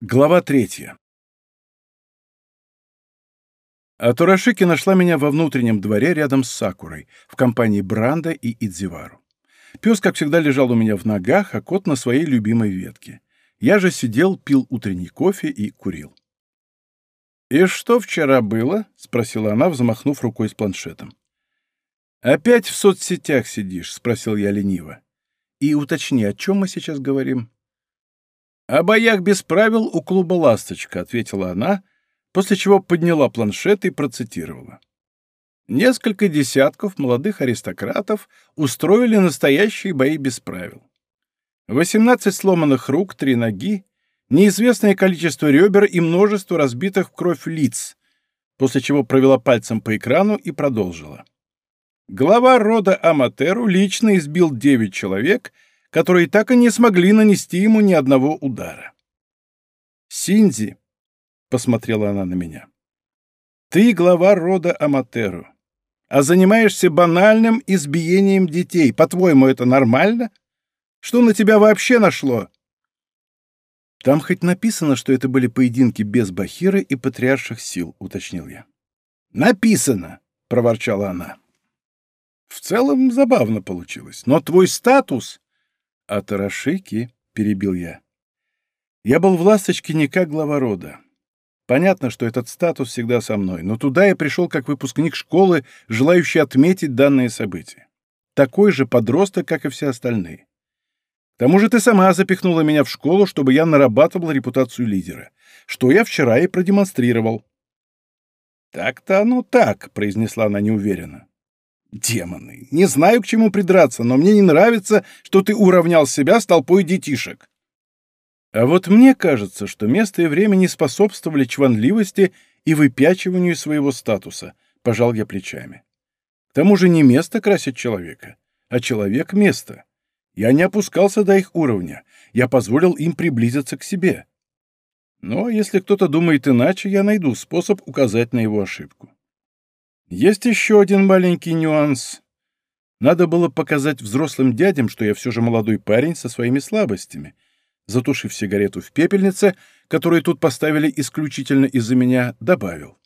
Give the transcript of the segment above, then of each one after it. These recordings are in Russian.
Глава третья. А Турашики нашла меня во внутреннем дворе рядом с Сакурой, в компании Бранда и Идзивару. Пес, как всегда, лежал у меня в ногах, а кот на своей любимой ветке. Я же сидел, пил утренний кофе и курил. «И что вчера было?» — спросила она, взмахнув рукой с планшетом. «Опять в соцсетях сидишь?» — спросил я лениво. «И уточни, о чем мы сейчас говорим?» «О боях без правил у клуба «Ласточка», — ответила она, после чего подняла планшет и процитировала. Несколько десятков молодых аристократов устроили настоящие бои без правил. 18 сломанных рук, три ноги, неизвестное количество ребер и множество разбитых в кровь лиц, после чего провела пальцем по экрану и продолжила. Глава рода Аматеру лично избил 9 человек — которые так и не смогли нанести ему ни одного удара. «Синзи», — посмотрела она на меня, — «ты глава рода Аматеру, а занимаешься банальным избиением детей. По-твоему, это нормально? Что на тебя вообще нашло?» «Там хоть написано, что это были поединки без Бахиры и патриарших сил», — уточнил я. «Написано», — проворчала она. «В целом забавно получилось, но твой статус «А Тарашики?» — перебил я. «Я был в «Ласточке» не как глава рода. Понятно, что этот статус всегда со мной, но туда я пришел как выпускник школы, желающий отметить данное событие. Такой же подросток, как и все остальные. К тому же ты сама запихнула меня в школу, чтобы я нарабатывал репутацию лидера, что я вчера и продемонстрировал». «Так-то оно так», — произнесла она неуверенно. Демоны, не знаю, к чему придраться, но мне не нравится, что ты уравнял себя с толпой детишек. А вот мне кажется, что место и время не способствовали чванливости и выпячиванию своего статуса, пожал я плечами. К тому же не место красит человека, а человек — место. Я не опускался до их уровня, я позволил им приблизиться к себе. Но если кто-то думает иначе, я найду способ указать на его ошибку. Есть еще один маленький нюанс. Надо было показать взрослым дядям, что я все же молодой парень со своими слабостями. Затушив сигарету в пепельнице, которую тут поставили исключительно из-за меня, добавил.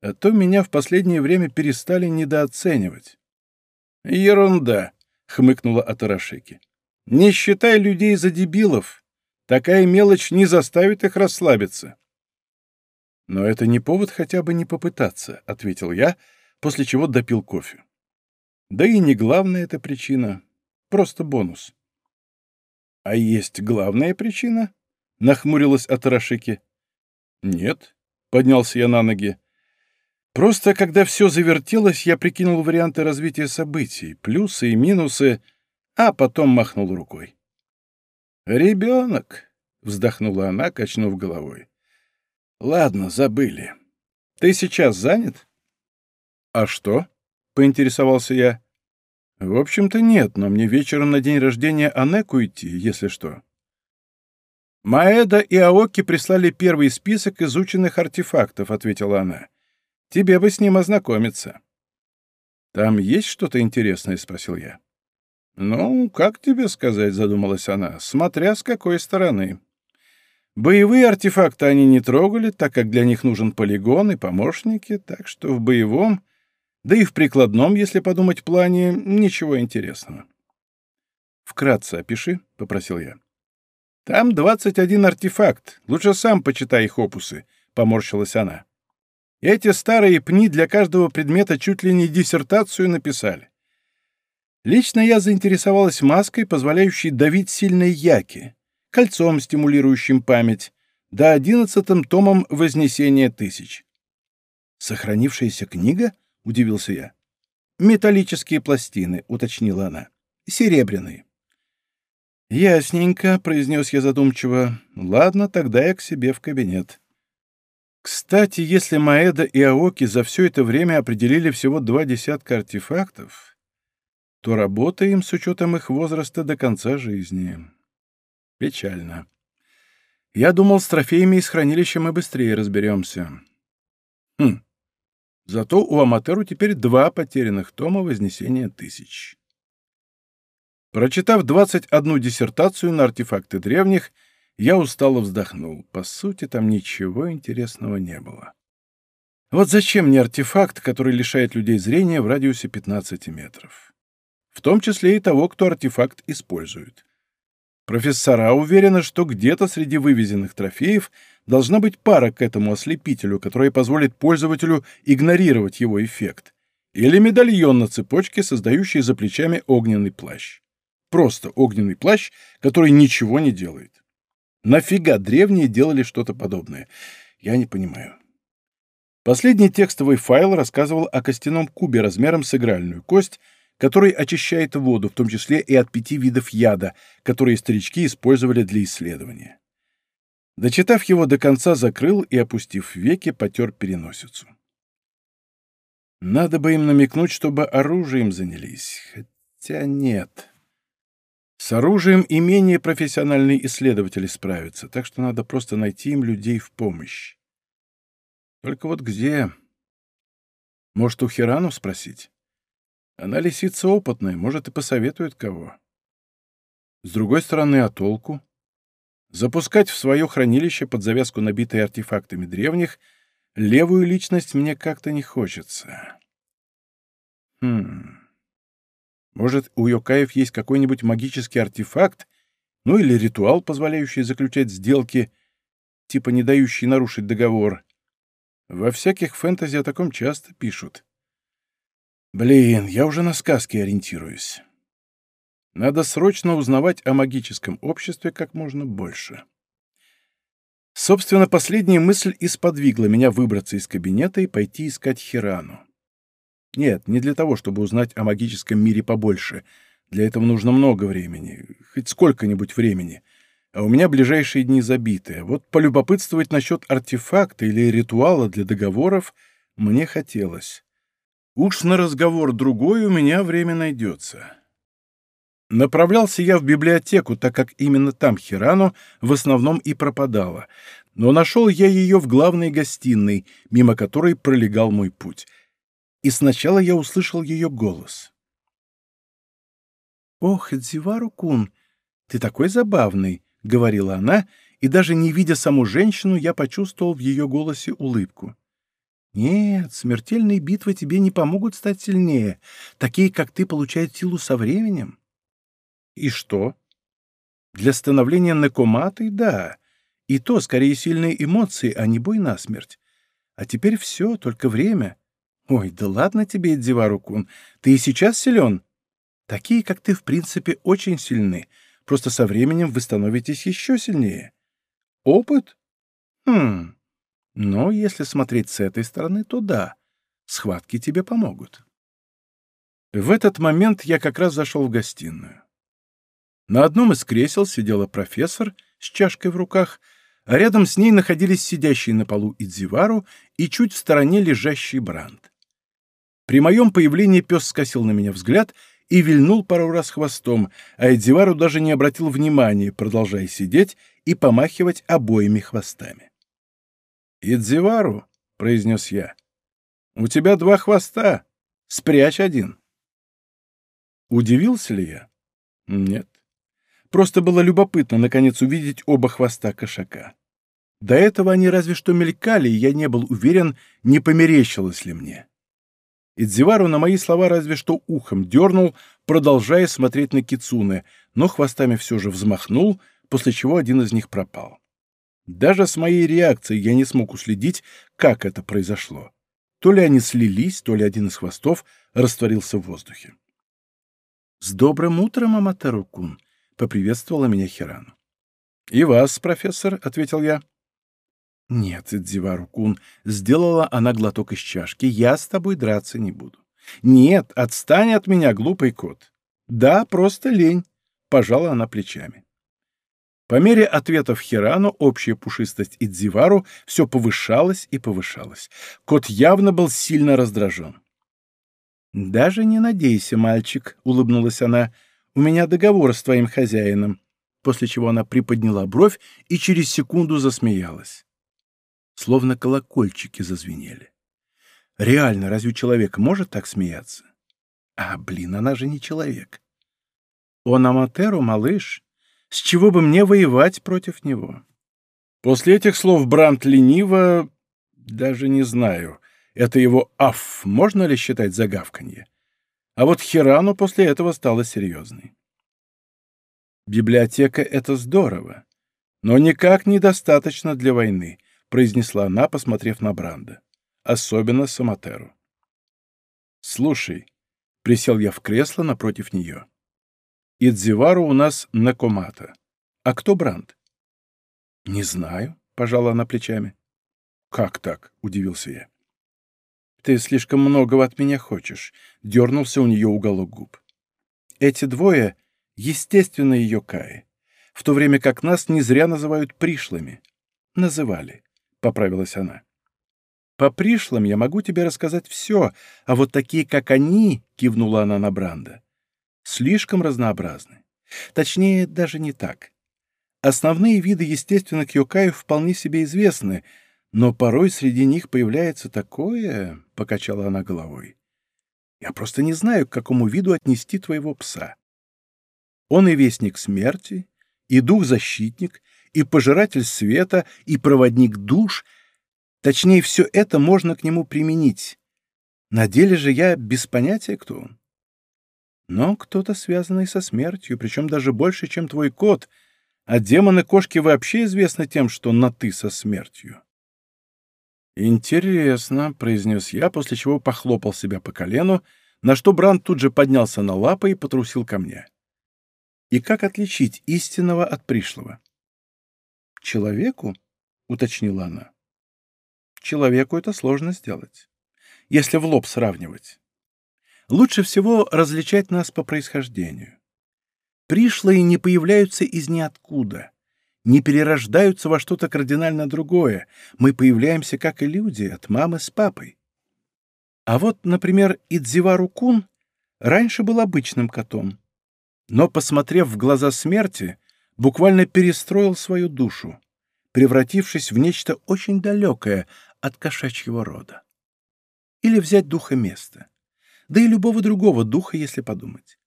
А то меня в последнее время перестали недооценивать. «Ерунда», — хмыкнула Атарашеки. «Не считай людей за дебилов. Такая мелочь не заставит их расслабиться». «Но это не повод хотя бы не попытаться», — ответил я, после чего допил кофе. «Да и не главная эта причина, просто бонус». «А есть главная причина?» — нахмурилась Атарашики. «Нет», — поднялся я на ноги. «Просто, когда все завертелось, я прикинул варианты развития событий, плюсы и минусы, а потом махнул рукой». «Ребенок», — вздохнула она, качнув головой. Ладно, забыли. Ты сейчас занят? А что? Поинтересовался я. В общем-то нет, но мне вечером на день рождения Анеку идти, если что. Маэда и Аоки прислали первый список изученных артефактов, ответила она. Тебе бы с ним ознакомиться. Там есть что-то интересное, спросил я. Ну, как тебе сказать, задумалась она, смотря с какой стороны. Боевые артефакты они не трогали, так как для них нужен полигон и помощники, так что в боевом, да и в прикладном, если подумать плане, ничего интересного. «Вкратце опиши», — попросил я. «Там двадцать один артефакт. Лучше сам почитай их опусы», — поморщилась она. «Эти старые пни для каждого предмета чуть ли не диссертацию написали. Лично я заинтересовалась маской, позволяющей давить сильные яки кольцом, стимулирующим память, да одиннадцатым томом «Вознесения тысяч». «Сохранившаяся книга?» — удивился я. «Металлические пластины», — уточнила она. «Серебряные». «Ясненько», — произнес я задумчиво. «Ладно, тогда я к себе в кабинет». Кстати, если Маэда и Аоки за все это время определили всего два десятка артефактов, то работаем с учетом их возраста до конца жизни. Печально. Я думал, с трофеями из хранилища мы быстрее разберемся. Хм. Зато у Аматеру теперь два потерянных тома Вознесения тысяч. Прочитав 21 диссертацию на артефакты древних, Я устало вздохнул. По сути, там ничего интересного не было. Вот зачем мне артефакт, который лишает людей зрения в радиусе 15 метров? В том числе и того, кто артефакт использует. Профессора уверены, что где-то среди вывезенных трофеев должна быть пара к этому ослепителю, которая позволит пользователю игнорировать его эффект, или медальон на цепочке, создающий за плечами огненный плащ. Просто огненный плащ, который ничего не делает. Нафига древние делали что-то подобное? Я не понимаю. Последний текстовый файл рассказывал о костяном кубе размером с игральную кость, который очищает воду, в том числе и от пяти видов яда, которые старички использовали для исследования. Дочитав его до конца, закрыл и, опустив веки, потер переносицу. Надо бы им намекнуть, чтобы оружием занялись. Хотя нет. С оружием и менее профессиональные исследователи справятся, так что надо просто найти им людей в помощь. Только вот где? Может, у Хирану спросить? Она лисица опытная, может, и посоветует кого. С другой стороны, а толку? Запускать в свое хранилище под завязку, набитое артефактами древних, левую личность мне как-то не хочется. Хм... Может, у Йокаев есть какой-нибудь магический артефакт, ну или ритуал, позволяющий заключать сделки, типа не дающий нарушить договор. Во всяких фэнтези о таком часто пишут. Блин, я уже на сказки ориентируюсь. Надо срочно узнавать о магическом обществе как можно больше. Собственно, последняя мысль и сподвигла меня выбраться из кабинета и пойти искать Хирану. Нет, не для того, чтобы узнать о магическом мире побольше. Для этого нужно много времени, хоть сколько-нибудь времени. А у меня ближайшие дни забиты. Вот полюбопытствовать насчет артефакта или ритуала для договоров мне хотелось. Уж на разговор другой у меня время найдется. Направлялся я в библиотеку, так как именно там Хирану в основном и пропадала, но нашел я ее в главной гостиной, мимо которой пролегал мой путь — и сначала я услышал ее голос. «Ох, Дзивару-кун, ты такой забавный!» — говорила она, и даже не видя саму женщину, я почувствовал в ее голосе улыбку. «Нет, смертельные битвы тебе не помогут стать сильнее. Такие, как ты, получают силу со временем». «И что?» «Для становления накоматой — да. И то, скорее, сильные эмоции, а не бой насмерть. А теперь все, только время. «Ой, да ладно тебе, Эдзивару-кун, ты и сейчас силен. Такие, как ты, в принципе, очень сильны, просто со временем вы становитесь еще сильнее. Опыт? Хм, но если смотреть с этой стороны, то да, схватки тебе помогут». В этот момент я как раз зашел в гостиную. На одном из кресел сидела профессор с чашкой в руках, а рядом с ней находились сидящий на полу Идзивару и чуть в стороне лежащий Бранд. При моем появлении пес скосил на меня взгляд и вильнул пару раз хвостом, а Эдзивару даже не обратил внимания, продолжая сидеть и помахивать обоими хвостами. «Идзивару», — произнес я, — «у тебя два хвоста. Спрячь один». Удивился ли я? Нет. Просто было любопытно, наконец, увидеть оба хвоста кошака. До этого они разве что мелькали, и я не был уверен, не померещилось ли мне. Идзивару на мои слова разве что ухом дернул, продолжая смотреть на кицуны, но хвостами все же взмахнул, после чего один из них пропал. Даже с моей реакцией я не смог уследить, как это произошло. То ли они слились, то ли один из хвостов растворился в воздухе. «С добрым утром, Аматеру-кун!» — поприветствовала меня Хирану. «И вас, профессор», — ответил я. «Нет, Дзивару-кун», — сделала она глоток из чашки, — «я с тобой драться не буду». «Нет, отстань от меня, глупый кот». «Да, просто лень», — пожала она плечами. По мере ответов Хирану общая пушистость Идзивару все повышалась и повышалась. Кот явно был сильно раздражен. «Даже не надейся, мальчик», — улыбнулась она, — «у меня договор с твоим хозяином», после чего она приподняла бровь и через секунду засмеялась словно колокольчики зазвенели. Реально, разве человек может так смеяться? А, блин, она же не человек. Он Аматеру, малыш. С чего бы мне воевать против него? После этих слов Брант лениво... Даже не знаю, это его «аф» можно ли считать загавканье? А вот Хирану после этого стало серьезной. «Библиотека — это здорово, но никак недостаточно для войны», — произнесла она, посмотрев на Бранда. «Особенно Саматеру». «Слушай», — присел я в кресло напротив нее. «Идзивару у нас Накомата. А кто Бранд?» «Не знаю», — пожала она плечами. «Как так?» — удивился я. «Ты слишком многого от меня хочешь», — дернулся у нее уголок губ. «Эти двое естественно, ее Каи, в то время как нас не зря называют пришлыми. Называли, — поправилась она. По пришлым я могу тебе рассказать все, а вот такие, как они, — кивнула она на Бранда, — слишком разнообразны. Точнее, даже не так. Основные виды естественных йокаев вполне себе известны, но порой среди них появляется такое, — покачала она головой. Я просто не знаю, к какому виду отнести твоего пса. Он и вестник смерти, и дух-защитник, и пожиратель света, и проводник душ. Точнее, все это можно к нему применить. На деле же я без понятия, кто он. Но кто-то связанный со смертью, причем даже больше, чем твой кот, а демоны-кошки вообще известны тем, что на «ты» со смертью. «Интересно», — произнес я, после чего похлопал себя по колену, на что Бранд тут же поднялся на лапы и потрусил ко мне. И как отличить истинного от пришлого? Человеку, уточнила она. Человеку это сложно сделать, если в лоб сравнивать. Лучше всего различать нас по происхождению. Пришлые не появляются из ниоткуда, не перерождаются во что-то кардинально другое. Мы появляемся, как и люди, от мамы с папой. А вот, например, Идзивару-кун раньше был обычным котом, но, посмотрев в глаза смерти, буквально перестроил свою душу, превратившись в нечто очень далекое от кошачьего рода. Или взять духа места, да и любого другого духа, если подумать.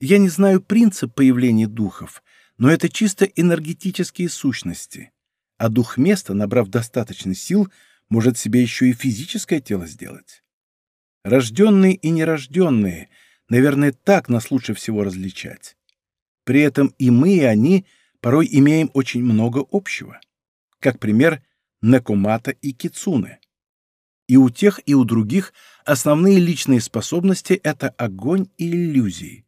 Я не знаю принцип появления духов, но это чисто энергетические сущности, а дух места, набрав достаточно сил, может себе еще и физическое тело сделать. Рожденные и нерожденные — Наверное, так нас лучше всего различать. При этом и мы, и они порой имеем очень много общего. Как пример, Накумата и Кицуны. И у тех, и у других основные личные способности — это огонь и иллюзии.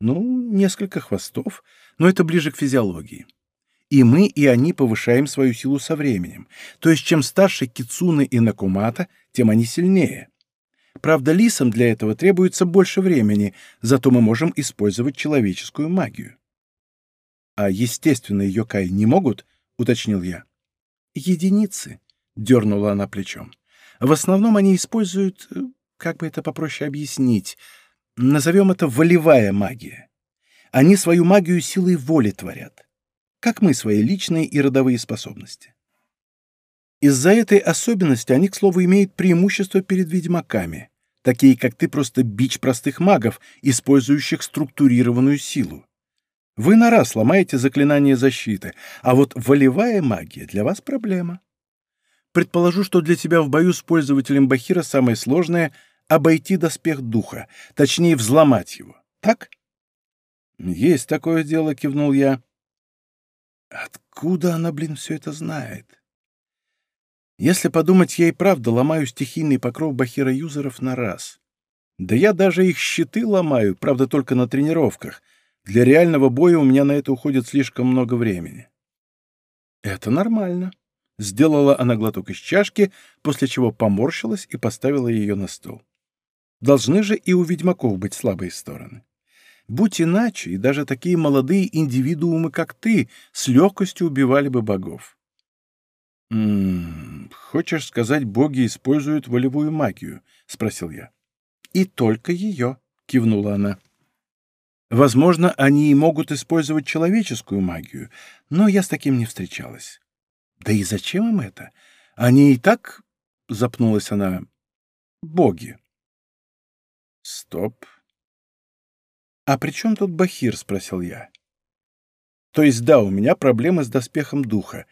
Ну, несколько хвостов, но это ближе к физиологии. И мы, и они повышаем свою силу со временем. То есть, чем старше Кицуны и Накумата, тем они сильнее. Правда, лисам для этого требуется больше времени, зато мы можем использовать человеческую магию. А естественные йокай не могут, уточнил я. Единицы, дернула она плечом. В основном они используют, э, как бы это попроще объяснить, назовем это волевая магия. Они свою магию силой воли творят, как мы свои личные и родовые способности. Из-за этой особенности они, к слову, имеют преимущество перед ведьмаками. Такие, как ты, просто бич простых магов, использующих структурированную силу. Вы на раз ломаете заклинание защиты, а вот волевая магия для вас проблема. Предположу, что для тебя в бою с пользователем Бахира самое сложное — обойти доспех духа, точнее, взломать его. Так? «Есть такое дело», — кивнул я. Откуда она, блин, все это знает? Если подумать, я и правда ломаю стихийный покров бахира-юзеров на раз. Да я даже их щиты ломаю, правда, только на тренировках. Для реального боя у меня на это уходит слишком много времени. Это нормально. Сделала она глоток из чашки, после чего поморщилась и поставила ее на стол. Должны же и у ведьмаков быть слабые стороны. Будь иначе, и даже такие молодые индивидуумы, как ты, с легкостью убивали бы богов. «М -м, «Хочешь сказать, боги используют волевую магию?» — спросил я. «И только ее», — кивнула она. «Возможно, они и могут использовать человеческую магию, но я с таким не встречалась». «Да и зачем им это? Они и так...» — запнулась она. «Боги». «Стоп». «А при чем тут Бахир?» — спросил я. То есть да, у меня проблемы с доспехом духа.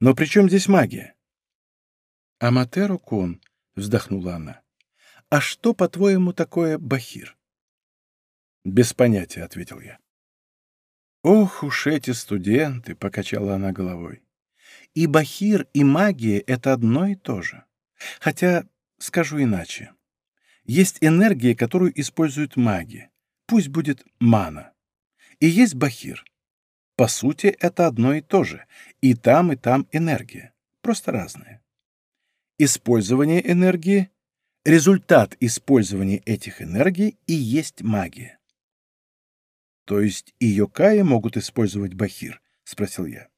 Но при чем здесь магия? Аматеру Кун, вздохнула она. А что, по-твоему, такое бахир? Без понятия, ответил я. Ох уж эти студенты, покачала она головой. И бахир, и магия — это одно и то же. Хотя, скажу иначе. Есть энергия, которую используют маги. Пусть будет мана. И есть бахир. По сути, это одно и то же. И там, и там энергия. Просто разная. Использование энергии, результат использования этих энергий и есть магия. То есть и йокаи могут использовать бахир? Спросил я.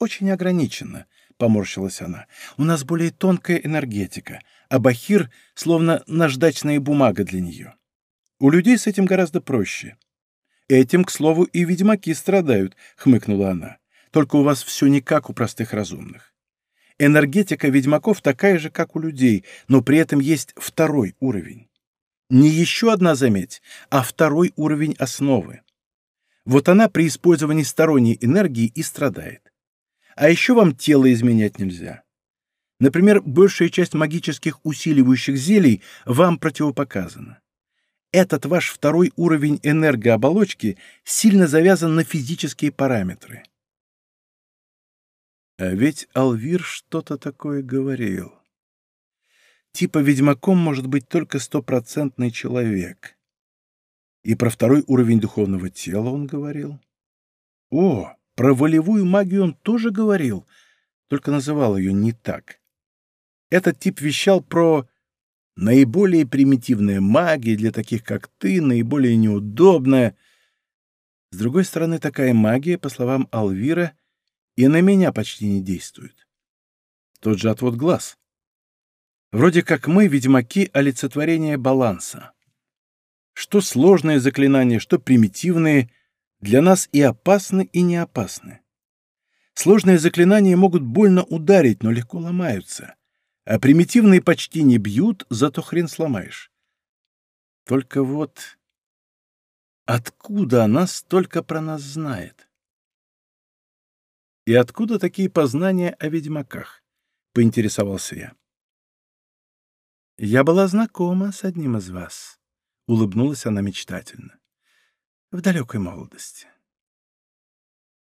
Очень ограниченно, поморщилась она. У нас более тонкая энергетика, а бахир словно наждачная бумага для нее. У людей с этим гораздо проще. Этим, к слову, и ведьмаки страдают, хмыкнула она. Только у вас все не как у простых разумных. Энергетика ведьмаков такая же, как у людей, но при этом есть второй уровень. Не еще одна, заметь, а второй уровень основы. Вот она при использовании сторонней энергии и страдает. А еще вам тело изменять нельзя. Например, большая часть магических усиливающих зелий вам противопоказана этот ваш второй уровень энергооболочки сильно завязан на физические параметры. А ведь Алвир что-то такое говорил. Типа ведьмаком может быть только стопроцентный человек. И про второй уровень духовного тела он говорил. О, про волевую магию он тоже говорил, только называл ее не так. Этот тип вещал про Наиболее примитивная магия для таких, как ты, наиболее неудобная. С другой стороны, такая магия, по словам Алвира, и на меня почти не действует. Тот же отвод глаз. Вроде как мы, ведьмаки, олицетворение баланса. Что сложные заклинания, что примитивные, для нас и опасны, и не опасны. Сложные заклинания могут больно ударить, но легко ломаются а примитивные почти не бьют, зато хрен сломаешь. Только вот откуда она столько про нас знает? И откуда такие познания о ведьмаках? — поинтересовался я. «Я была знакома с одним из вас», — улыбнулась она мечтательно. «В далекой молодости».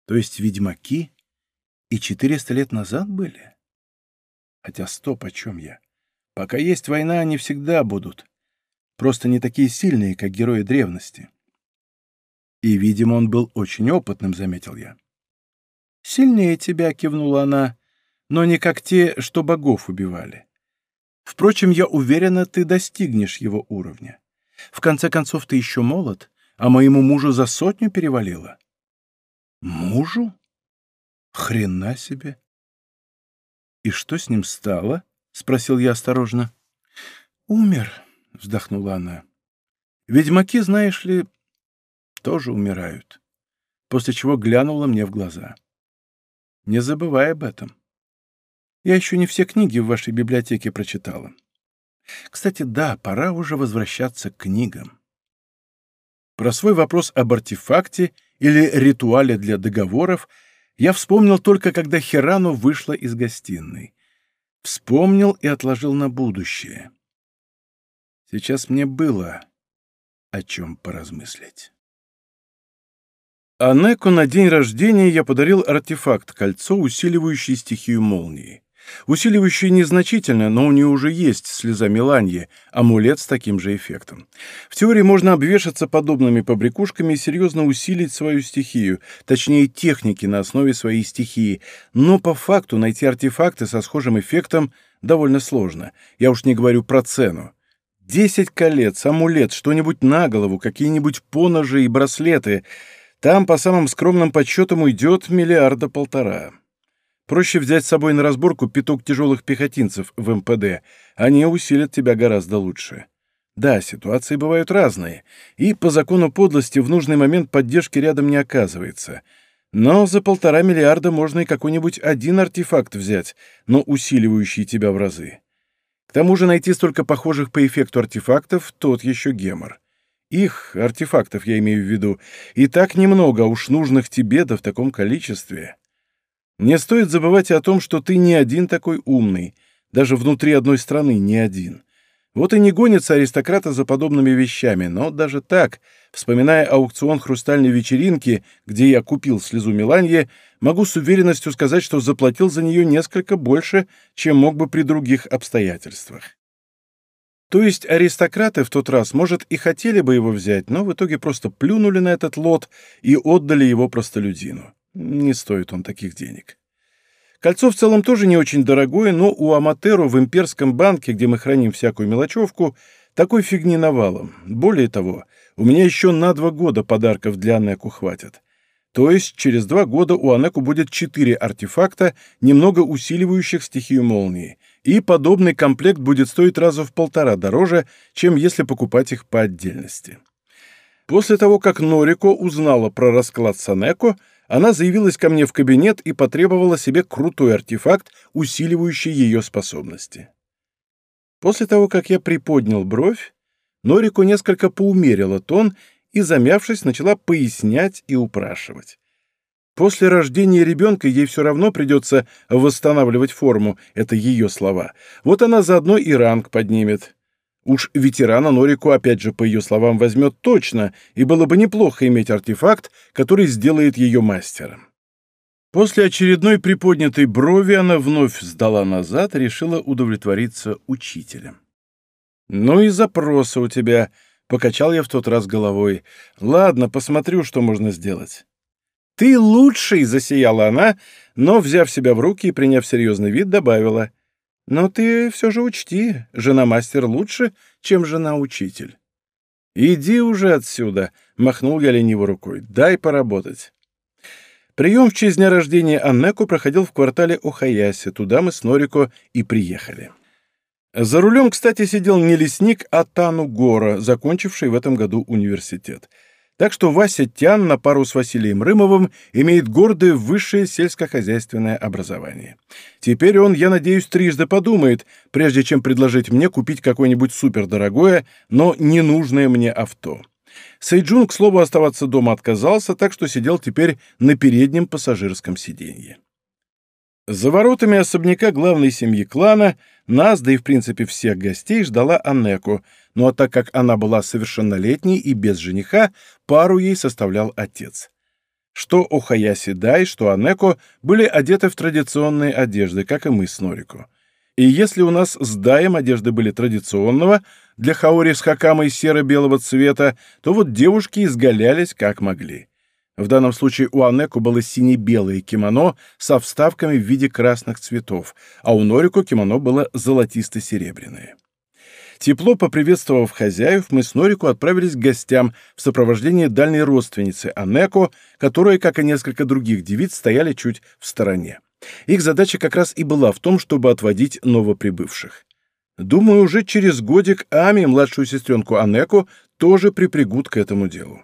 «То есть ведьмаки и четыреста лет назад были?» Хотя стоп, о чем я? Пока есть война, они всегда будут. Просто не такие сильные, как герои древности. И, видимо, он был очень опытным, заметил я. «Сильнее тебя», — кивнула она, — «но не как те, что богов убивали. Впрочем, я уверена, ты достигнешь его уровня. В конце концов, ты еще молод, а моему мужу за сотню перевалило». «Мужу? Хрена себе!» «И что с ним стало?» — спросил я осторожно. «Умер», — вздохнула она. «Ведьмаки, знаешь ли, тоже умирают». После чего глянула мне в глаза. «Не забывай об этом. Я еще не все книги в вашей библиотеке прочитала. Кстати, да, пора уже возвращаться к книгам». Про свой вопрос об артефакте или ритуале для договоров — я вспомнил только, когда Херану вышла из гостиной. Вспомнил и отложил на будущее. Сейчас мне было о чем поразмыслить. Анеку на день рождения я подарил артефакт-кольцо, усиливающее стихию молнии. Усиливающий незначительно, но у нее уже есть слеза Меланьи, амулет с таким же эффектом. В теории можно обвешаться подобными побрякушками и серьезно усилить свою стихию, точнее техники на основе своей стихии, но по факту найти артефакты со схожим эффектом довольно сложно. Я уж не говорю про цену. Десять колец, амулет, что-нибудь на голову, какие-нибудь поножи и браслеты. Там, по самым скромным подсчетам, уйдет миллиарда полтора. Проще взять с собой на разборку пяток тяжелых пехотинцев в МПД. Они усилят тебя гораздо лучше. Да, ситуации бывают разные, и по закону подлости в нужный момент поддержки рядом не оказывается. Но за полтора миллиарда можно и какой-нибудь один артефакт взять, но усиливающий тебя в разы. К тому же найти столько похожих по эффекту артефактов — тот еще гемор. Их, артефактов я имею в виду, и так немного, а уж нужных тебе да в таком количестве. Не стоит забывать о том, что ты не один такой умный, даже внутри одной страны не один. Вот и не гонятся аристократы за подобными вещами, но даже так, вспоминая аукцион хрустальной вечеринки, где я купил слезу Миланье, могу с уверенностью сказать, что заплатил за нее несколько больше, чем мог бы при других обстоятельствах. То есть аристократы в тот раз, может, и хотели бы его взять, но в итоге просто плюнули на этот лот и отдали его простолюдину. Не стоит он таких денег. Кольцо в целом тоже не очень дорогое, но у Аматеру в имперском банке, где мы храним всякую мелочевку, такой фигни навалом. Более того, у меня еще на два года подарков для Анеку хватит. То есть через два года у Анеку будет четыре артефакта, немного усиливающих стихию молнии, и подобный комплект будет стоить раза в полтора дороже, чем если покупать их по отдельности. После того, как Норико узнала про расклад Санеко, она заявилась ко мне в кабинет и потребовала себе крутой артефакт, усиливающий ее способности. После того, как я приподнял бровь, Норико несколько поумерила тон и, замявшись, начала пояснять и упрашивать. После рождения ребенка ей все равно придется восстанавливать форму, это ее слова. Вот она заодно и ранг поднимет. Уж ветерана Норику, опять же, по ее словам, возьмет точно, и было бы неплохо иметь артефакт, который сделает ее мастером. После очередной приподнятой брови она вновь сдала назад и решила удовлетвориться учителем. «Ну и запросы у тебя», — покачал я в тот раз головой. «Ладно, посмотрю, что можно сделать». «Ты лучший!» — засияла она, но, взяв себя в руки и приняв серьезный вид, добавила. Но ты все же учти, жена-мастер лучше, чем жена-учитель. «Иди уже отсюда!» — махнул я лениво рукой. «Дай поработать». Прием в честь дня рождения Аннеку проходил в квартале Охаяси. Туда мы с Норико и приехали. За рулем, кстати, сидел не лесник, а Тану Гора, закончивший в этом году университет. Так что Вася Тян на пару с Василием Рымовым имеет гордое высшее сельскохозяйственное образование. Теперь он, я надеюсь, трижды подумает, прежде чем предложить мне купить какое-нибудь супердорогое, но ненужное мне авто. Сейджун, к слову, оставаться дома отказался, так что сидел теперь на переднем пассажирском сиденье. За воротами особняка главной семьи клана нас, да и в принципе всех гостей, ждала Анеку, ну а так как она была совершеннолетней и без жениха, пару ей составлял отец. Что Охаяси Дай, что Анеко были одеты в традиционные одежды, как и мы с Норико. И если у нас с Даем одежды были традиционного, для Хаори с Хакамой серо-белого цвета, то вот девушки изгалялись как могли. В данном случае у Анеку было сине-белое кимоно со вставками в виде красных цветов, а у Норико кимоно было золотисто-серебряное. Тепло поприветствовав хозяев, мы с Норику отправились к гостям в сопровождении дальней родственницы Анеко, которая, как и несколько других девиц, стояли чуть в стороне. Их задача как раз и была в том, чтобы отводить новоприбывших. Думаю, уже через годик Ами, младшую сестренку Анеко, тоже припрягут к этому делу.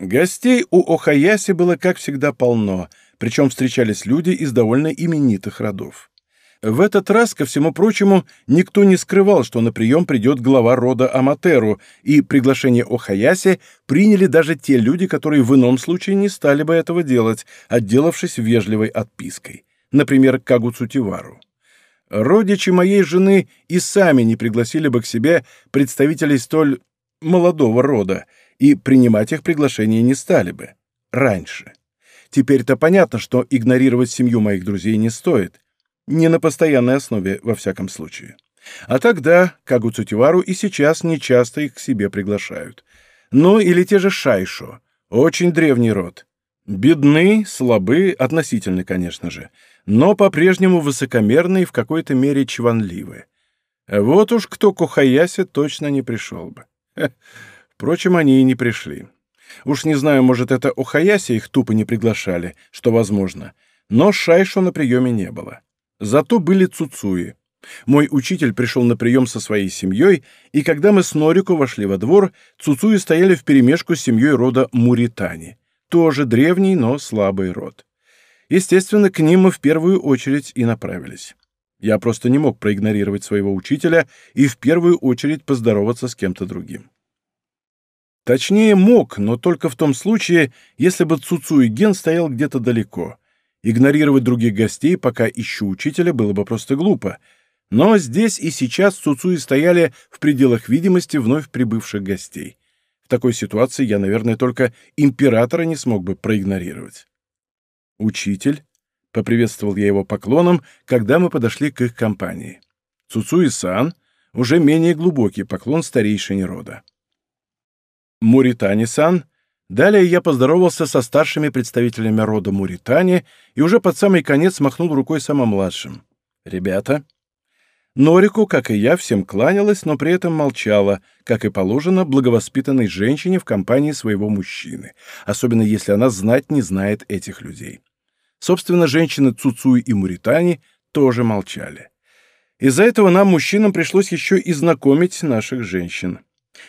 Гостей у Охаяси было, как всегда, полно, причем встречались люди из довольно именитых родов. В этот раз, ко всему прочему, никто не скрывал, что на прием придет глава рода Аматеру, и приглашение Охаяси приняли даже те люди, которые в ином случае не стали бы этого делать, отделавшись вежливой отпиской. Например, Кагуцутивару. Родичи моей жены и сами не пригласили бы к себе представителей столь молодого рода, и принимать их приглашение не стали бы. Раньше. Теперь-то понятно, что игнорировать семью моих друзей не стоит. Не на постоянной основе, во всяком случае. А тогда Кагу Цутивару и сейчас нечасто их к себе приглашают. Ну, или те же Шайшо. Очень древний род. Бедны, слабы, относительно, конечно же, но по-прежнему высокомерны и в какой-то мере чванливы. Вот уж кто к точно не пришел бы. Впрочем, они и не пришли. Уж не знаю, может, это у Хаяси их тупо не приглашали, что возможно, но Шайшо на приеме не было. Зато были Цуцуи. Мой учитель пришел на прием со своей семьей, и когда мы с Норико вошли во двор, Цуцуи стояли вперемешку с семьей рода Муритани. Тоже древний, но слабый род. Естественно, к ним мы в первую очередь и направились. Я просто не мог проигнорировать своего учителя и в первую очередь поздороваться с кем-то другим. Точнее, мог, но только в том случае, если бы Цуцу и Ген стоял где-то далеко. Игнорировать других гостей, пока ищу учителя, было бы просто глупо. Но здесь и сейчас Цуцуи стояли в пределах видимости вновь прибывших гостей. В такой ситуации я, наверное, только императора не смог бы проигнорировать. «Учитель?» — поприветствовал я его поклоном, когда мы подошли к их компании. Цуцуи-сан — уже менее глубокий поклон старейшине рода. Муритани-сан. Далее я поздоровался со старшими представителями рода Муритани и уже под самый конец махнул рукой самым младшим. «Ребята». Норику, как и я, всем кланялась, но при этом молчала, как и положено благовоспитанной женщине в компании своего мужчины, особенно если она знать не знает этих людей. Собственно, женщины Цуцуи и Муритани тоже молчали. Из-за этого нам, мужчинам, пришлось еще и знакомить наших женщин.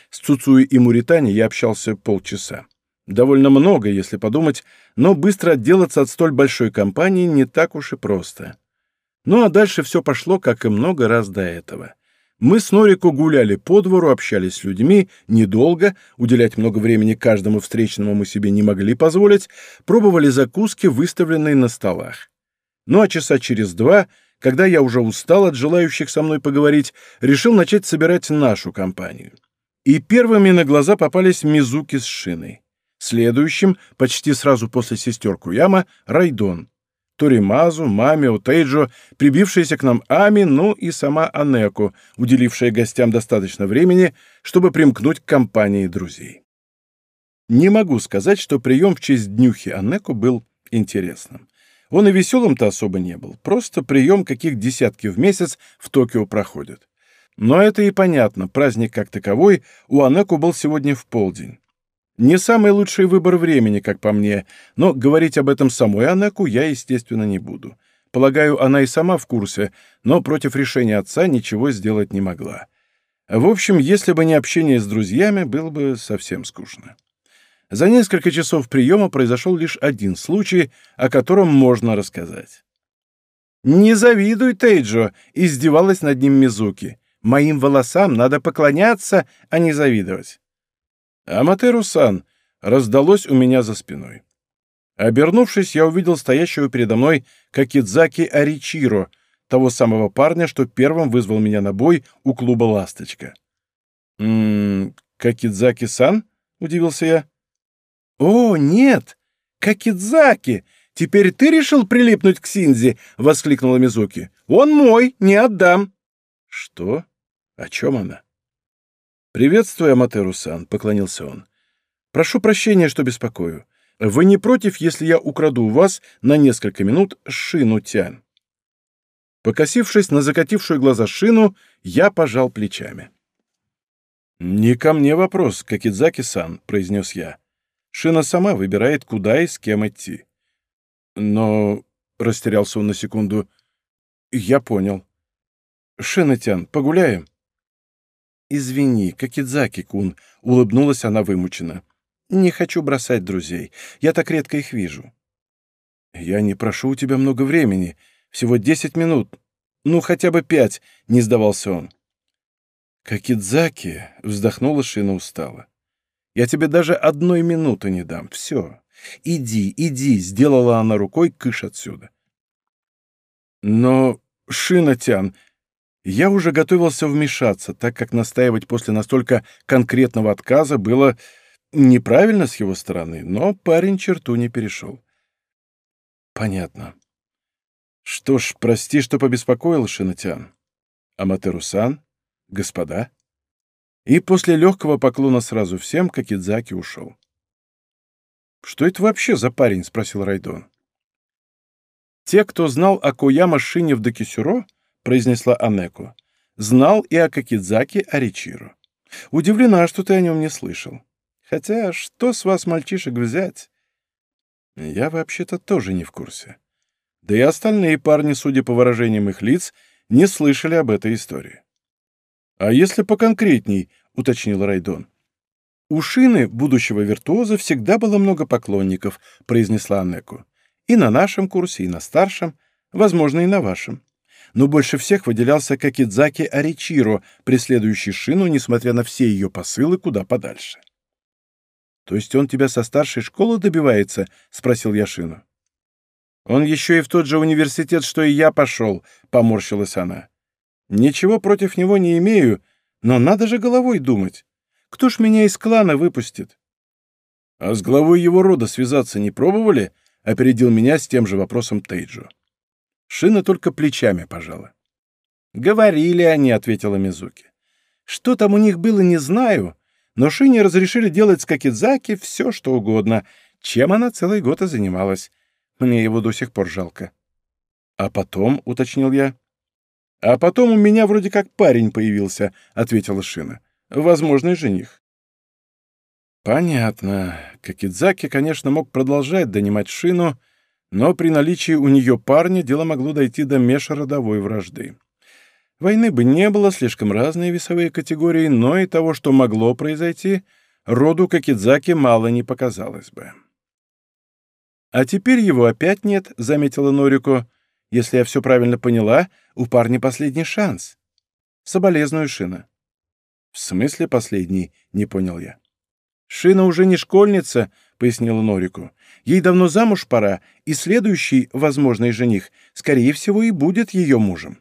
С Цуцуи и Муритани я общался полчаса. Довольно много, если подумать, но быстро отделаться от столь большой компании не так уж и просто. Ну а дальше все пошло, как и много раз до этого. Мы с Норико гуляли по двору, общались с людьми, недолго, уделять много времени каждому встречному мы себе не могли позволить, пробовали закуски, выставленные на столах. Ну а часа через два, когда я уже устал от желающих со мной поговорить, решил начать собирать нашу компанию. И первыми на глаза попались Мизуки с шиной. Следующим, почти сразу после сестер Куяма, Райдон. Торимазу, Мамио, Тейджо, прибившиеся к нам Ами, ну и сама Анеку, уделившая гостям достаточно времени, чтобы примкнуть к компании друзей. Не могу сказать, что прием в честь днюхи Анеку был интересным. Он и веселым-то особо не был, просто прием, каких десятки в месяц в Токио проходят. Но это и понятно, праздник как таковой у Анеку был сегодня в полдень. Не самый лучший выбор времени, как по мне, но говорить об этом самой Анеку я, естественно, не буду. Полагаю, она и сама в курсе, но против решения отца ничего сделать не могла. В общем, если бы не общение с друзьями, было бы совсем скучно. За несколько часов приема произошел лишь один случай, о котором можно рассказать. «Не завидуй, Тейджо!» — издевалась над ним Мизуки. Моим волосам надо поклоняться, а не завидовать. Аматеру-сан раздалось у меня за спиной. Обернувшись, я увидел стоящего передо мной Какидзаки Аричиро, того самого парня, что первым вызвал меня на бой у клуба «Ласточка». «М-м, Какидзаки-сан?» — удивился я. «О, нет! Какидзаки! Теперь ты решил прилипнуть к Синзи?» — воскликнула Мизуки. «Он мой, не отдам!» «Что?» О чем она? «Приветствую, Аматеру-сан», — поклонился он. «Прошу прощения, что беспокою. Вы не против, если я украду у вас на несколько минут шину тянь?» Покосившись на закатившую глаза шину, я пожал плечами. «Не ко мне вопрос, Какидзаки-сан», — произнес я. «Шина сама выбирает, куда и с кем идти». «Но...» — растерялся он на секунду. «Я понял. Шинатян, погуляем?» «Извини, Какидзаки-кун», — улыбнулась она вымученно. «Не хочу бросать друзей. Я так редко их вижу». «Я не прошу у тебя много времени. Всего десять минут. Ну, хотя бы пять», — не сдавался он. «Какидзаки», — вздохнула Шина устало. «Я тебе даже одной минуты не дам. Все. Иди, иди», — сделала она рукой, кыш отсюда. «Но, Шинатян», я уже готовился вмешаться, так как настаивать после настолько конкретного отказа было неправильно с его стороны, но парень черту не перешел. Понятно. Что ж, прости, что побеспокоил, Шинатян. Аматеру-сан, господа. И после легкого поклона сразу всем Кокидзаки ушел. «Что это вообще за парень?» — спросил Райдон. Те, кто знал о Кояма Шине в Докисюро, — произнесла Анеку. «Знал и о Кокидзаке Аричиру. Удивлена, что ты о нем не слышал. Хотя, что с вас, мальчишек, взять?» «Я вообще-то тоже не в курсе. Да и остальные парни, судя по выражениям их лиц, не слышали об этой истории». «А если поконкретней?» — уточнил Райдон. «У Шины, будущего виртуоза, всегда было много поклонников», — произнесла Анеку. «И на нашем курсе, и на старшем, возможно, и на вашем но больше всех выделялся Какидзаки Аричиро, преследующий Шину, несмотря на все ее посылы, куда подальше. То есть он тебя со старшей школы добивается? спросил я Шину. Он еще и в тот же университет, что и я пошел, поморщилась она. Ничего против него не имею, но надо же головой думать. Кто ж меня из клана выпустит? А с главой его рода связаться не пробовали? Опередил меня с тем же вопросом Тейджу. Шина только плечами пожала. «Говорили они», — ответила Мизуки. «Что там у них было, не знаю, но Шине разрешили делать с Кокидзаки все, что угодно, чем она целый год и занималась. Мне его до сих пор жалко». «А потом», — уточнил я. «А потом у меня вроде как парень появился», — ответила Шина. «Возможный жених». Понятно. Кокидзаки, конечно, мог продолжать донимать Шину, но при наличии у нее парня дело могло дойти до межродовой вражды. Войны бы не было, слишком разные весовые категории, но и того, что могло произойти, роду Кокидзаки мало не показалось бы. «А теперь его опять нет», — заметила Норико. «Если я все правильно поняла, у парня последний шанс. Соболезную, Шина». «В смысле последний?» — не понял я. «Шина уже не школьница», — пояснила Норику. «Ей давно замуж пора, и следующий, возможный жених, скорее всего, и будет ее мужем».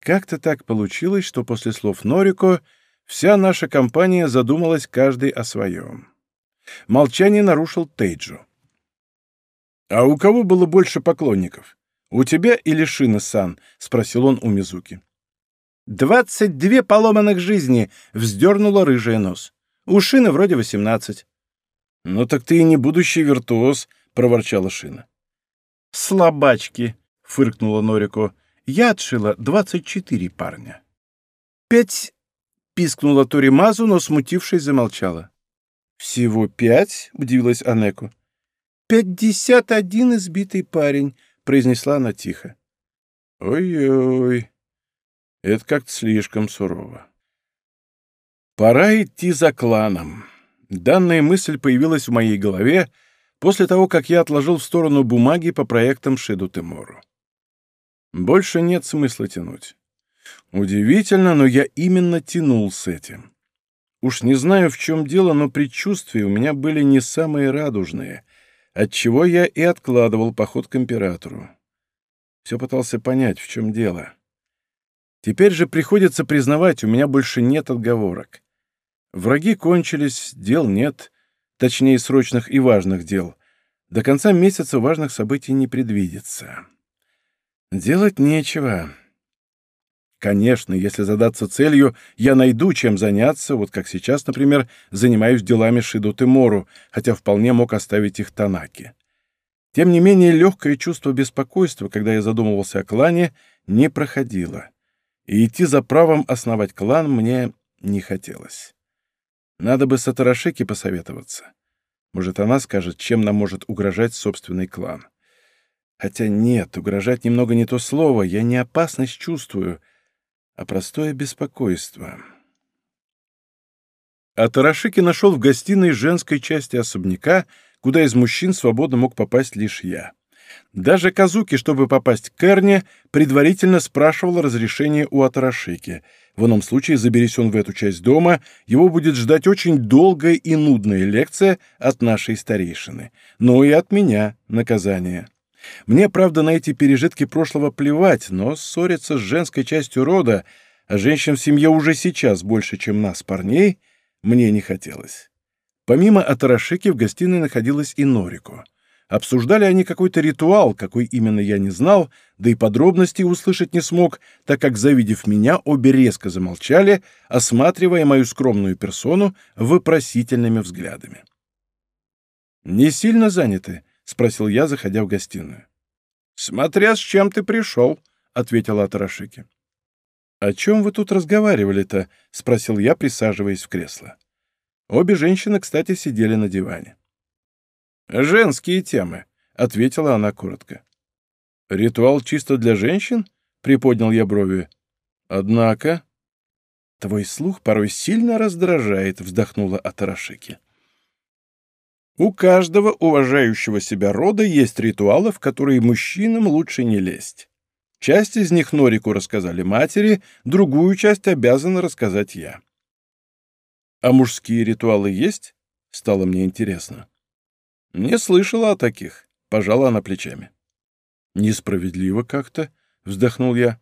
Как-то так получилось, что после слов Норико вся наша компания задумалась каждый о своем. Молчание нарушил Тейджу. «А у кого было больше поклонников? У тебя или Шина-сан?» — спросил он у Мизуки. «Двадцать две поломанных жизни!» — вздернула рыжая нос. У Шины вроде восемнадцать». «Ну так ты и не будущий виртуоз», — проворчала Шина. «Слабачки», — фыркнула Норико. Я отшила двадцать четыре парня. Пять... Пискнула Торимазу, но, смутившись, замолчала. «Всего пять?» — удивилась Анеку. «Пятьдесят один избитый парень», — произнесла она тихо. «Ой-ой, это как-то слишком сурово». «Пора идти за кланом». Данная мысль появилась в моей голове после того, как я отложил в сторону бумаги по проектам Шиду Тимору. Больше нет смысла тянуть. Удивительно, но я именно тянул с этим. Уж не знаю, в чем дело, но предчувствия у меня были не самые радужные, отчего я и откладывал поход к императору. Все пытался понять, в чем дело. Теперь же приходится признавать, у меня больше нет отговорок. Враги кончились, дел нет, точнее, срочных и важных дел. До конца месяца важных событий не предвидится. Делать нечего. Конечно, если задаться целью, я найду чем заняться, вот как сейчас, например, занимаюсь делами Шиду Тимору, хотя вполне мог оставить их Танаки. Тем не менее, легкое чувство беспокойства, когда я задумывался о клане, не проходило. И идти за правом основать клан мне не хотелось. Надо бы с Атарашики посоветоваться. Может, она скажет, чем нам может угрожать собственный клан. Хотя нет, угрожать немного не то слово, я не опасность чувствую, а простое беспокойство. А нашел в гостиной женской части особняка, куда из мужчин свободно мог попасть лишь я. Даже Казуки, чтобы попасть к Эрне, предварительно спрашивал разрешение у Атарашики. В ином случае, заберись он в эту часть дома, его будет ждать очень долгая и нудная лекция от нашей старейшины. Но и от меня наказание. Мне, правда, на эти пережитки прошлого плевать, но ссориться с женской частью рода, а женщин в семье уже сейчас больше, чем нас, парней, мне не хотелось. Помимо Атарашики в гостиной находилась и Норико. Обсуждали они какой-то ритуал, какой именно я не знал, да и подробностей услышать не смог, так как, завидев меня, обе резко замолчали, осматривая мою скромную персону вопросительными взглядами. «Не сильно заняты?» — спросил я, заходя в гостиную. «Смотря с чем ты пришел», — ответила Атарашики. «О чем вы тут разговаривали-то?» — спросил я, присаживаясь в кресло. Обе женщины, кстати, сидели на диване. «Женские темы», — ответила она коротко. «Ритуал чисто для женщин?» — приподнял я брови. «Однако...» «Твой слух порой сильно раздражает», — вздохнула Атарашики. У каждого уважающего себя рода есть ритуалы, в которые мужчинам лучше не лезть. Часть из них Норику рассказали матери, другую часть обязана рассказать я. А мужские ритуалы есть? Стало мне интересно. Не слышала о таких. Пожала она плечами. Несправедливо как-то, вздохнул я.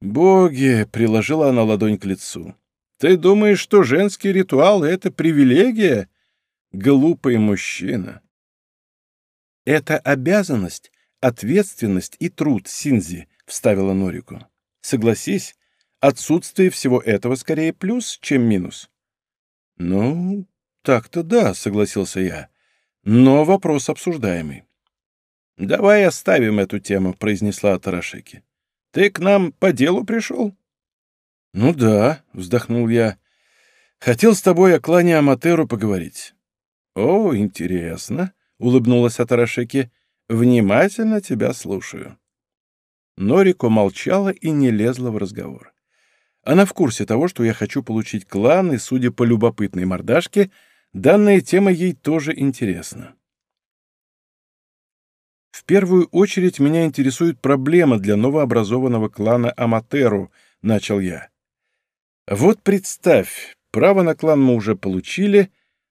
Боги, приложила она ладонь к лицу. Ты думаешь, что женский ритуал — это привилегия? Глупый мужчина. Это обязанность, ответственность и труд, Синзи, вставила Норику. Согласись, отсутствие всего этого скорее плюс, чем минус. Ну, так-то да, согласился я. Но вопрос обсуждаемый. «Давай оставим эту тему», — произнесла Тарашеки. «Ты к нам по делу пришел?» «Ну да», — вздохнул я. «Хотел с тобой о клане Аматеру поговорить». «О, интересно», — улыбнулась Атарашеки. «Внимательно тебя слушаю». Норико молчала и не лезла в разговор. Она в курсе того, что я хочу получить клан, и, судя по любопытной мордашке, данная тема ей тоже интересна. В первую очередь меня интересует проблема для новообразованного клана Аматеру, начал я. Вот представь, право на клан мы уже получили,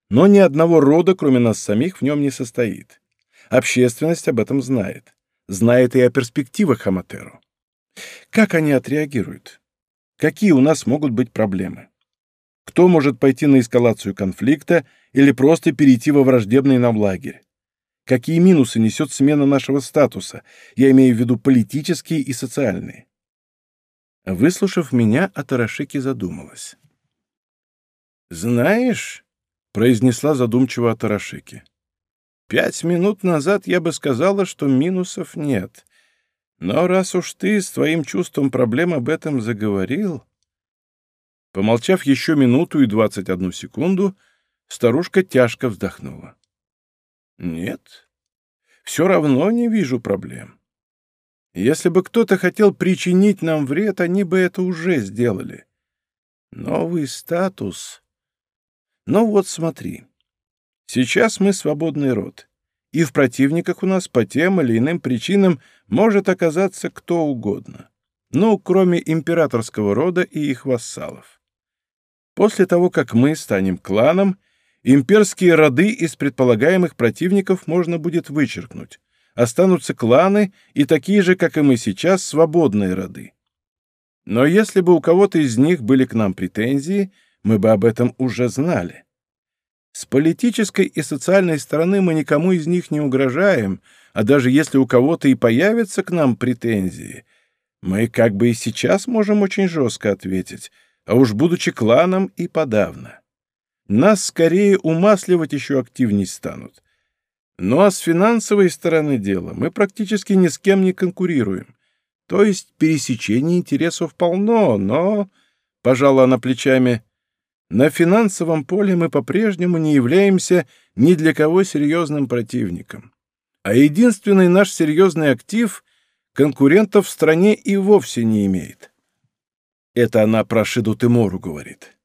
но ни одного рода, кроме нас самих, в нем не состоит. Общественность об этом знает. Знает и о перспективах Аматеру. Как они отреагируют? Какие у нас могут быть проблемы? Кто может пойти на эскалацию конфликта или просто перейти во враждебный нам лагерь? Какие минусы несет смена нашего статуса? Я имею в виду политические и социальные. Выслушав меня, Атарашики задумалась. «Знаешь», — произнесла задумчиво Атарашики, — «пять минут назад я бы сказала, что минусов нет. Но раз уж ты с твоим чувством проблем об этом заговорил...» Помолчав еще минуту и двадцать одну секунду, старушка тяжко вздохнула. Нет, все равно не вижу проблем. Если бы кто-то хотел причинить нам вред, они бы это уже сделали. Новый статус. Ну вот смотри. Сейчас мы свободный род, и в противниках у нас по тем или иным причинам может оказаться кто угодно. Ну, кроме императорского рода и их вассалов. После того, как мы станем кланом, Имперские роды из предполагаемых противников можно будет вычеркнуть. Останутся кланы и такие же, как и мы сейчас, свободные роды. Но если бы у кого-то из них были к нам претензии, мы бы об этом уже знали. С политической и социальной стороны мы никому из них не угрожаем, а даже если у кого-то и появятся к нам претензии, мы как бы и сейчас можем очень жестко ответить, а уж будучи кланом и подавно нас скорее умасливать еще активнее станут. Ну а с финансовой стороны дела мы практически ни с кем не конкурируем. То есть пересечений интересов полно, но, — пожала она плечами, — на финансовом поле мы по-прежнему не являемся ни для кого серьезным противником. А единственный наш серьезный актив конкурентов в стране и вовсе не имеет. Это она про Шиду Тимору говорит.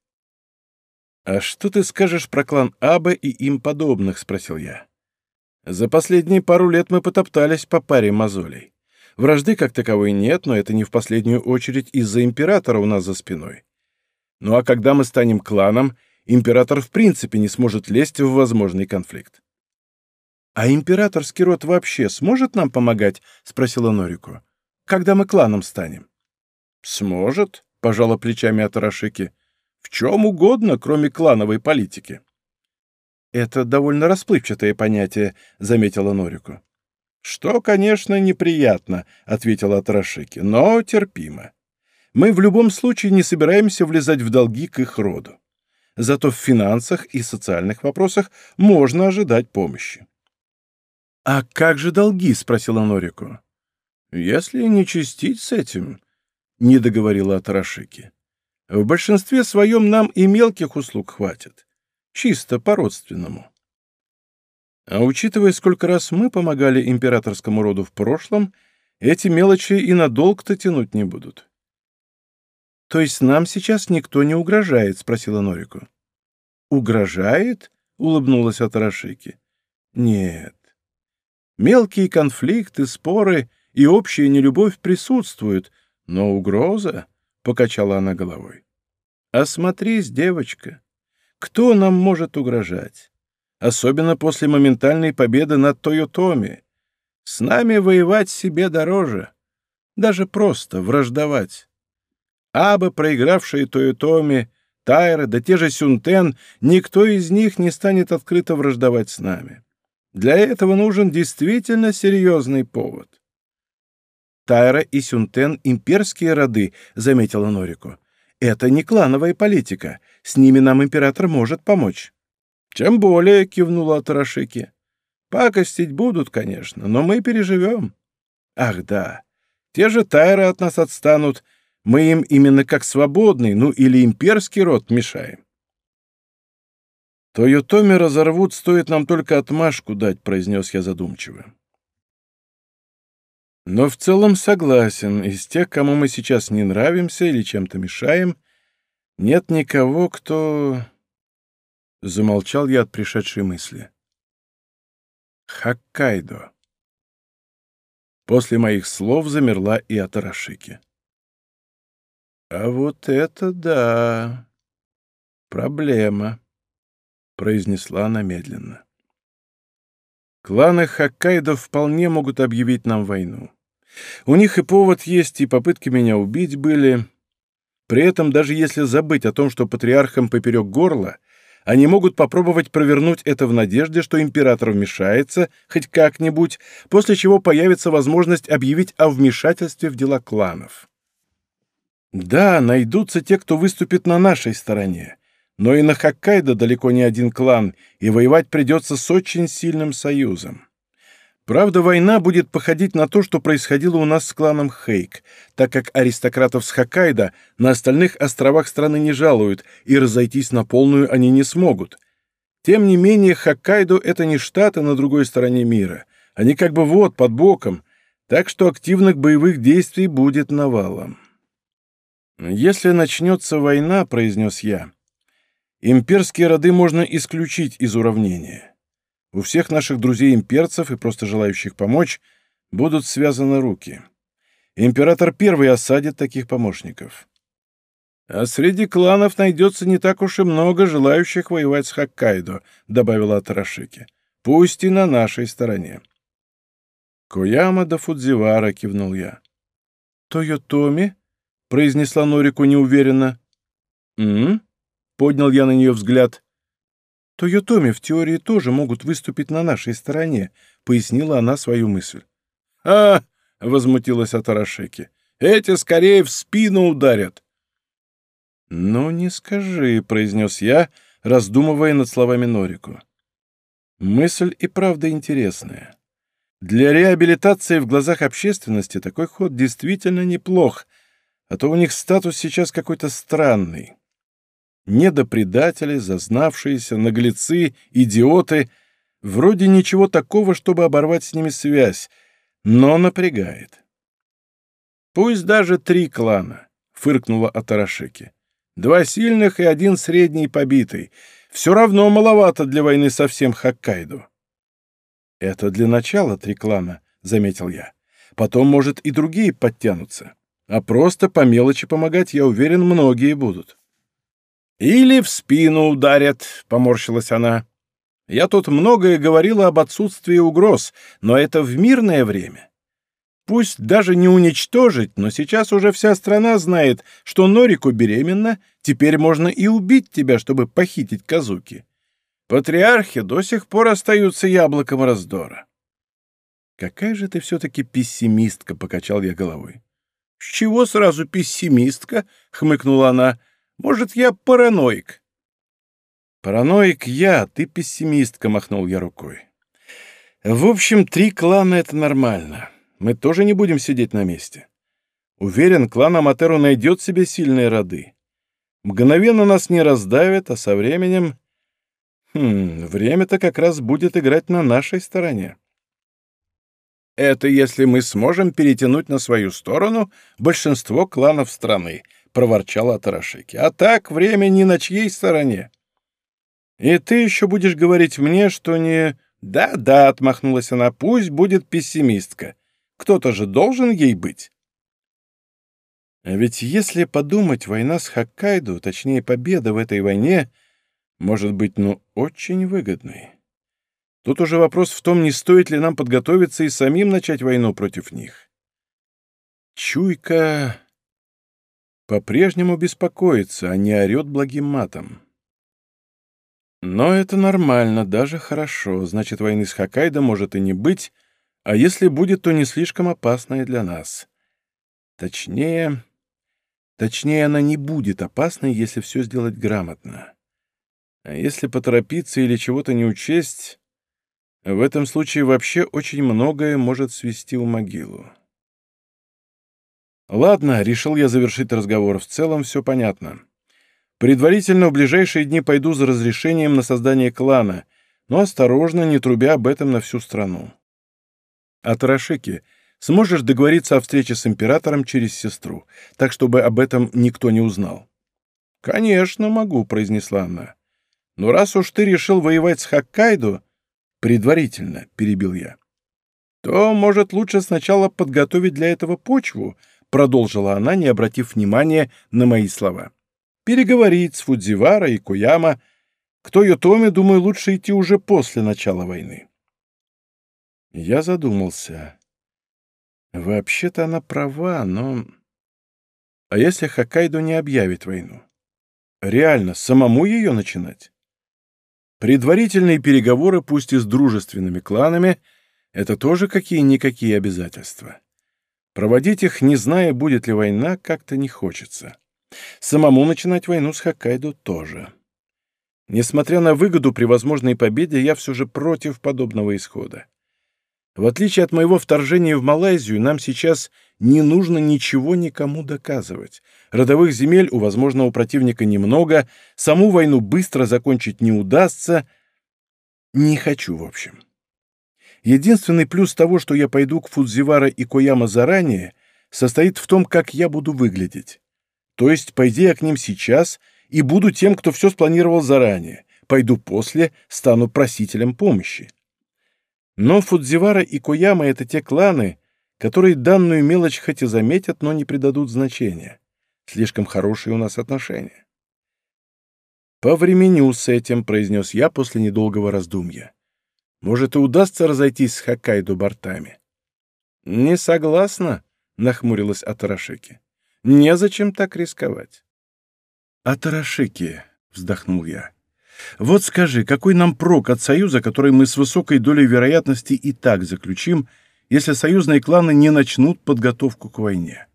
«А что ты скажешь про клан Аба и им подобных?» — спросил я. «За последние пару лет мы потоптались по паре мозолей. Вражды как таковой нет, но это не в последнюю очередь из-за императора у нас за спиной. Ну а когда мы станем кланом, император в принципе не сможет лезть в возможный конфликт. «А императорский род вообще сможет нам помогать?» — спросила Норику. «Когда мы кланом станем?» «Сможет», — пожала плечами Атарашики в чем угодно, кроме клановой политики. «Это довольно расплывчатое понятие», — заметила Норику. «Что, конечно, неприятно», — ответила Атарашики, — «но терпимо. Мы в любом случае не собираемся влезать в долги к их роду. Зато в финансах и социальных вопросах можно ожидать помощи». «А как же долги?» — спросила Норику. «Если не чистить с этим», — не договорила Атарашики. В большинстве своем нам и мелких услуг хватит. Чисто по-родственному. А учитывая, сколько раз мы помогали императорскому роду в прошлом, эти мелочи и на долг-то тянуть не будут. — То есть нам сейчас никто не угрожает? — спросила Норику. — Угрожает? — улыбнулась Атарашики. — Нет. Мелкие конфликты, споры и общая нелюбовь присутствуют, но угроза покачала она головой. Осмотрись, девочка. Кто нам может угрожать? особенно после моментальной победы над Тойотоми. С нами воевать себе дороже. Даже просто враждовать. Абы проигравшие Тойотоми, Тайра, да те же Сюнтен, никто из них не станет открыто враждовать с нами. Для этого нужен действительно серьезный повод. Тайра и Сюнтен — имперские роды, — заметила Норику. Это не клановая политика. С ними нам император может помочь. Чем более, — кивнула Тарашики. Пакостить будут, конечно, но мы переживем. Ах, да. Те же Тайры от нас отстанут. Мы им именно как свободный, ну или имперский род мешаем. «Тойотоми разорвут, стоит нам только отмашку дать», — произнес я задумчиво. Но в целом согласен, из тех, кому мы сейчас не нравимся или чем-то мешаем, нет никого, кто... Замолчал я от пришедшей мысли. Хоккайдо. После моих слов замерла и Атарашики. «А вот это да! Проблема!» — произнесла она медленно. «Кланы Хоккайдо вполне могут объявить нам войну. У них и повод есть, и попытки меня убить были. При этом, даже если забыть о том, что патриархам поперек горла, они могут попробовать провернуть это в надежде, что император вмешается хоть как-нибудь, после чего появится возможность объявить о вмешательстве в дела кланов. Да, найдутся те, кто выступит на нашей стороне, но и на Хоккайдо далеко не один клан, и воевать придется с очень сильным союзом. Правда, война будет походить на то, что происходило у нас с кланом Хейк, так как аристократов с Хоккайдо на остальных островах страны не жалуют, и разойтись на полную они не смогут. Тем не менее, Хоккайдо — это не штаты на другой стороне мира. Они как бы вот, под боком, так что активных боевых действий будет навалом. «Если начнется война», — произнес я, — «имперские роды можно исключить из уравнения». У всех наших друзей-имперцев и просто желающих помочь будут связаны руки. Император первый осадит таких помощников. «А среди кланов найдется не так уж и много желающих воевать с Хоккайдо», — добавила Тарашики. «Пусть и на нашей стороне». «Кояма да Фудзивара», — кивнул я. «Тойотоми?» — произнесла Норику неуверенно. «М?», -м — поднял я на нее взгляд. Тойотоми в теории тоже могут выступить на нашей стороне», — пояснила она свою мысль. «А!» — возмутилась Атарашеки. «Эти скорее в спину ударят». «Ну, не скажи», — произнес я, раздумывая над словами Норику. Мысль и правда интересная. Для реабилитации в глазах общественности такой ход действительно неплох, а то у них статус сейчас какой-то странный недопредатели, зазнавшиеся, наглецы, идиоты. Вроде ничего такого, чтобы оборвать с ними связь, но напрягает. «Пусть даже три клана», — фыркнула Атарашеки. «Два сильных и один средний побитый. Все равно маловато для войны со всем Хоккайдо». «Это для начала три клана», — заметил я. «Потом, может, и другие подтянутся. А просто по мелочи помогать, я уверен, многие будут». «Или в спину ударят», — поморщилась она. «Я тут многое говорила об отсутствии угроз, но это в мирное время. Пусть даже не уничтожить, но сейчас уже вся страна знает, что Норику беременна, теперь можно и убить тебя, чтобы похитить Казуки. Патриархи до сих пор остаются яблоком раздора». «Какая же ты все-таки пессимистка», — покачал я головой. «С чего сразу пессимистка?» — хмыкнула она. Может, я параноик?» «Параноик я, ты пессимистка», — махнул я рукой. «В общем, три клана — это нормально. Мы тоже не будем сидеть на месте. Уверен, клан Аматеру найдет себе сильные роды. Мгновенно нас не раздавят, а со временем... Хм, время-то как раз будет играть на нашей стороне». «Это если мы сможем перетянуть на свою сторону большинство кланов страны», проворчала Тарашики. «А так время не на чьей стороне». «И ты еще будешь говорить мне, что не...» «Да-да», — отмахнулась она, — «пусть будет пессимистка. Кто-то же должен ей быть». А ведь если подумать, война с Хоккайдо, точнее победа в этой войне, может быть, ну, очень выгодной. Тут уже вопрос в том, не стоит ли нам подготовиться и самим начать войну против них. Чуйка по-прежнему беспокоится, а не орет благим матом. Но это нормально, даже хорошо. Значит, войны с Хоккайдо может и не быть, а если будет, то не слишком опасная для нас. Точнее... Точнее, она не будет опасной, если все сделать грамотно. А если поторопиться или чего-то не учесть, в этом случае вообще очень многое может свести в могилу. Ладно, решил я завершить разговор. В целом все понятно. Предварительно в ближайшие дни пойду за разрешением на создание клана, но осторожно, не трубя об этом на всю страну. А Тарашики, сможешь договориться о встрече с императором через сестру, так, чтобы об этом никто не узнал? «Конечно могу», — произнесла она. «Но раз уж ты решил воевать с Хоккайдо...» «Предварительно», — перебил я. «То, может, лучше сначала подготовить для этого почву», — продолжила она, не обратив внимания на мои слова. «Переговорить с Фудзивара и Куяма. Кто Йотоми, думаю, лучше идти уже после начала войны». Я задумался. Вообще-то она права, но... А если Хоккайдо не объявит войну? Реально, самому ее начинать? Предварительные переговоры, пусть и с дружественными кланами, это тоже какие-никакие обязательства. Проводить их, не зная, будет ли война, как-то не хочется. Самому начинать войну с Хоккайдо тоже. Несмотря на выгоду при возможной победе, я все же против подобного исхода. В отличие от моего вторжения в Малайзию, нам сейчас не нужно ничего никому доказывать. Родовых земель у возможного противника немного, саму войну быстро закончить не удастся. Не хочу, в общем. Единственный плюс того, что я пойду к Фудзивара и Кояма заранее, состоит в том, как я буду выглядеть. То есть, пойди я к ним сейчас и буду тем, кто все спланировал заранее. Пойду после, стану просителем помощи. Но Фудзивара и Кояма — это те кланы, которые данную мелочь хоть и заметят, но не придадут значения. Слишком хорошие у нас отношения. «Повременю с этим», — произнес я после недолгого раздумья. «Может, и удастся разойтись с Хоккайдо бортами?» «Не согласна», — нахмурилась Атарашики. «Незачем так рисковать». «Атарашики», — вздохнул я, вот скажи, какой нам прок от союза, который мы с высокой долей вероятности и так заключим, если союзные кланы не начнут подготовку к войне?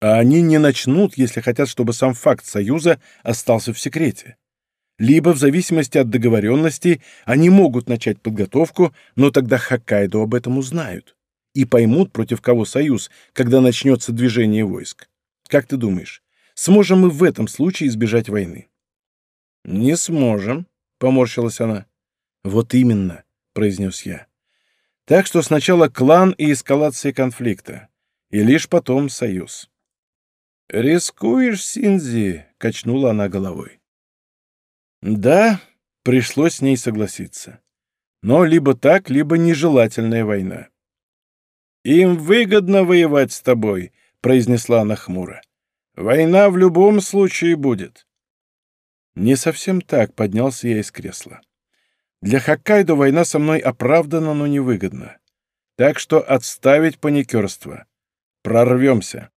А они не начнут, если хотят, чтобы сам факт союза остался в секрете. Либо, в зависимости от договоренности, они могут начать подготовку, но тогда Хоккайдо об этом узнают и поймут, против кого союз, когда начнется движение войск. Как ты думаешь, сможем мы в этом случае избежать войны? «Не сможем», — поморщилась она. «Вот именно», — произнес я. «Так что сначала клан и эскалация конфликта, и лишь потом союз». «Рискуешь, Синзи?» — качнула она головой. «Да», — пришлось с ней согласиться. «Но либо так, либо нежелательная война». «Им выгодно воевать с тобой», — произнесла она хмуро. «Война в любом случае будет. Не совсем так поднялся я из кресла. Для Хоккайдо война со мной оправдана, но невыгодна. Так что отставить паникерство. Прорвемся.